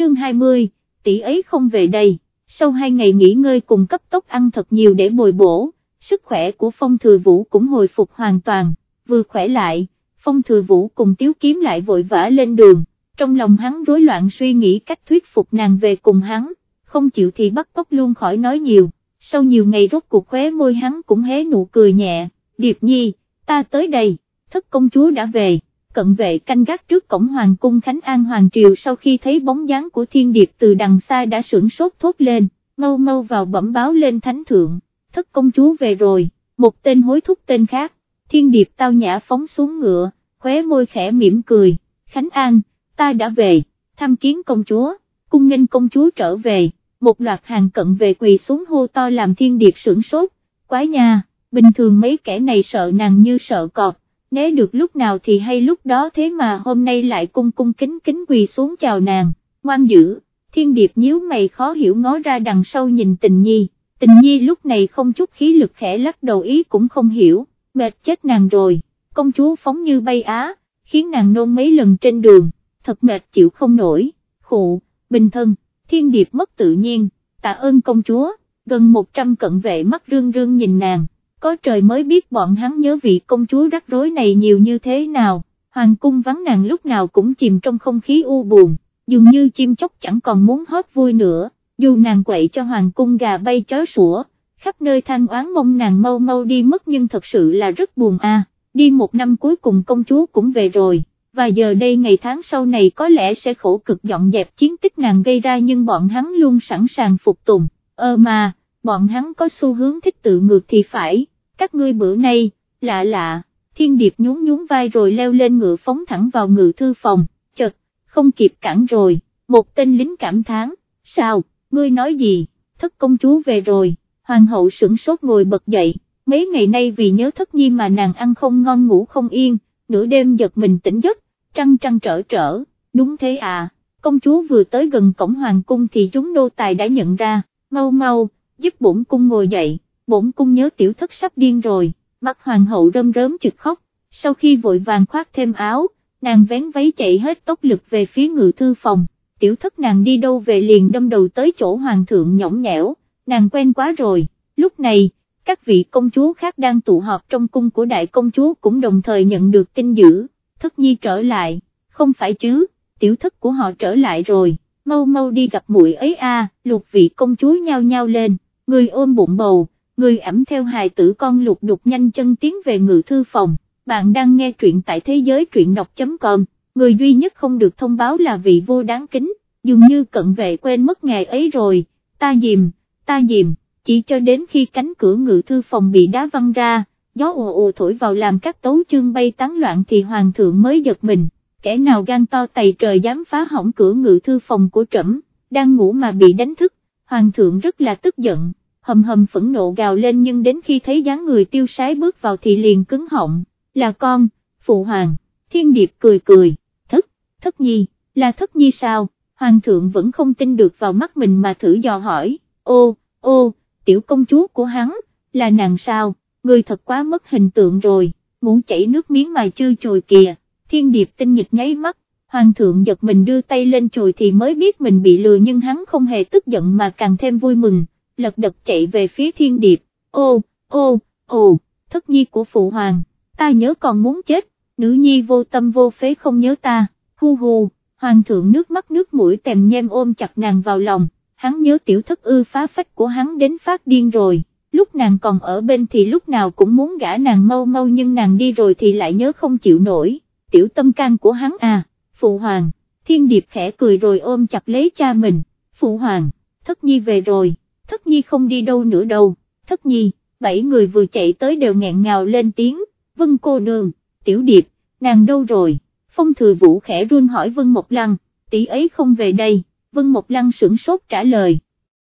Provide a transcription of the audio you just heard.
chương 20, tỷ ấy không về đây, sau hai ngày nghỉ ngơi cùng cấp tốc ăn thật nhiều để bồi bổ, sức khỏe của phong thừa vũ cũng hồi phục hoàn toàn, vừa khỏe lại, phong thừa vũ cùng tiếu kiếm lại vội vã lên đường, trong lòng hắn rối loạn suy nghĩ cách thuyết phục nàng về cùng hắn, không chịu thì bắt cóc luôn khỏi nói nhiều, sau nhiều ngày rốt cuộc khóe môi hắn cũng hé nụ cười nhẹ, Điệp Nhi, ta tới đây, thất công chúa đã về, cận vệ canh gác trước cổng hoàng cung Khánh An Hoàng Triều sau khi thấy bóng dáng của thiên điệp từ đằng xa đã sưởng sốt thốt lên, mau mau vào bẩm báo lên thánh thượng, thất công chúa về rồi, một tên hối thúc tên khác, thiên điệp tao nhã phóng xuống ngựa, khóe môi khẽ mỉm cười, Khánh An, ta đã về, tham kiến công chúa, cung nghênh công chúa trở về, một loạt hàng cận về quỳ xuống hô to làm thiên điệp sưởng sốt, quái nha, bình thường mấy kẻ này sợ nàng như sợ cọp, né được lúc nào thì hay lúc đó thế mà hôm nay lại cung cung kính kính quỳ xuống chào nàng, ngoan dữ, thiên điệp nhíu mày khó hiểu ngó ra đằng sau nhìn tình nhi, tình nhi lúc này không chút khí lực khẽ lắc đầu ý cũng không hiểu, mệt chết nàng rồi, công chúa phóng như bay á, khiến nàng nôn mấy lần trên đường, thật mệt chịu không nổi, khụ, bình thân, thiên điệp mất tự nhiên, tạ ơn công chúa, gần 100 cận vệ mắt rương rương nhìn nàng có trời mới biết bọn hắn nhớ vị công chúa rắc rối này nhiều như thế nào, hoàng cung vắng nàng lúc nào cũng chìm trong không khí u buồn, dường như chim chóc chẳng còn muốn hót vui nữa, dù nàng quậy cho hoàng cung gà bay chó sủa, khắp nơi than oán mong nàng mau mau đi mất nhưng thật sự là rất buồn a. đi một năm cuối cùng công chúa cũng về rồi, và giờ đây ngày tháng sau này có lẽ sẽ khổ cực dọn dẹp chiến tích nàng gây ra nhưng bọn hắn luôn sẵn sàng phục tùng, ơ mà, bọn hắn có xu hướng thích tự ngược thì phải, các ngươi bữa nay, lạ lạ, thiên điệp nhún nhún vai rồi leo lên ngựa phóng thẳng vào ngự thư phòng, chật, không kịp cản rồi, một tên lính cảm thán, sao, ngươi nói gì, thất công chúa về rồi, hoàng hậu sửng sốt ngồi bật dậy, mấy ngày nay vì nhớ thất nhi mà nàng ăn không ngon ngủ không yên, nửa đêm giật mình tỉnh giấc, trăng trăng trở trở, đúng thế à, công chúa vừa tới gần cổng hoàng cung thì chúng nô tài đã nhận ra, mau mau, giúp bổn cung ngồi dậy bổn cung nhớ tiểu thất sắp điên rồi, mặt hoàng hậu rơm rớm chực khóc, sau khi vội vàng khoác thêm áo, nàng vén váy chạy hết tốc lực về phía ngự thư phòng, tiểu thất nàng đi đâu về liền đâm đầu tới chỗ hoàng thượng nhõng nhẽo, nàng quen quá rồi, lúc này, các vị công chúa khác đang tụ họp trong cung của đại công chúa cũng đồng thời nhận được tin dữ, thất nhi trở lại, không phải chứ, tiểu thất của họ trở lại rồi, mau mau đi gặp muội ấy a, lục vị công chúa nhao nhao lên, người ôm bụng bầu, người ẩm theo hài tử con lục đục nhanh chân tiến về ngự thư phòng, bạn đang nghe truyện tại thế giới truyện đọc.com, người duy nhất không được thông báo là vị vô đáng kính, dường như cận vệ quên mất ngày ấy rồi, ta dìm, ta dìm, chỉ cho đến khi cánh cửa ngự thư phòng bị đá văng ra, gió ồ ồ thổi vào làm các tấu chương bay tán loạn thì hoàng thượng mới giật mình, kẻ nào gan to tày trời dám phá hỏng cửa ngự thư phòng của trẫm, đang ngủ mà bị đánh thức, hoàng thượng rất là tức giận hầm hầm phẫn nộ gào lên nhưng đến khi thấy dáng người tiêu sái bước vào thì liền cứng họng, là con, phụ hoàng, thiên điệp cười cười, thất, thất nhi, là thất nhi sao, hoàng thượng vẫn không tin được vào mắt mình mà thử dò hỏi, ô, ô, tiểu công chúa của hắn, là nàng sao, người thật quá mất hình tượng rồi, ngủ chảy nước miếng mà chưa chồi kìa, thiên điệp tinh nghịch nháy mắt, hoàng thượng giật mình đưa tay lên chồi thì mới biết mình bị lừa nhưng hắn không hề tức giận mà càng thêm vui mừng lật đật chạy về phía thiên điệp, ô, ô, ô, thất nhi của phụ hoàng, ta nhớ còn muốn chết, nữ nhi vô tâm vô phế không nhớ ta, hu hu, hoàng thượng nước mắt nước mũi tèm nhem ôm chặt nàng vào lòng, hắn nhớ tiểu thất ư phá phách của hắn đến phát điên rồi, lúc nàng còn ở bên thì lúc nào cũng muốn gả nàng mau mau nhưng nàng đi rồi thì lại nhớ không chịu nổi, tiểu tâm can của hắn à, phụ hoàng, thiên điệp khẽ cười rồi ôm chặt lấy cha mình, phụ hoàng, thất nhi về rồi thất nhi không đi đâu nữa đâu, thất nhi, bảy người vừa chạy tới đều nghẹn ngào lên tiếng, vân cô nương, tiểu điệp, nàng đâu rồi, phong thừa vũ khẽ run hỏi vân một lăng, tỷ ấy không về đây, vân một lăng sửng sốt trả lời,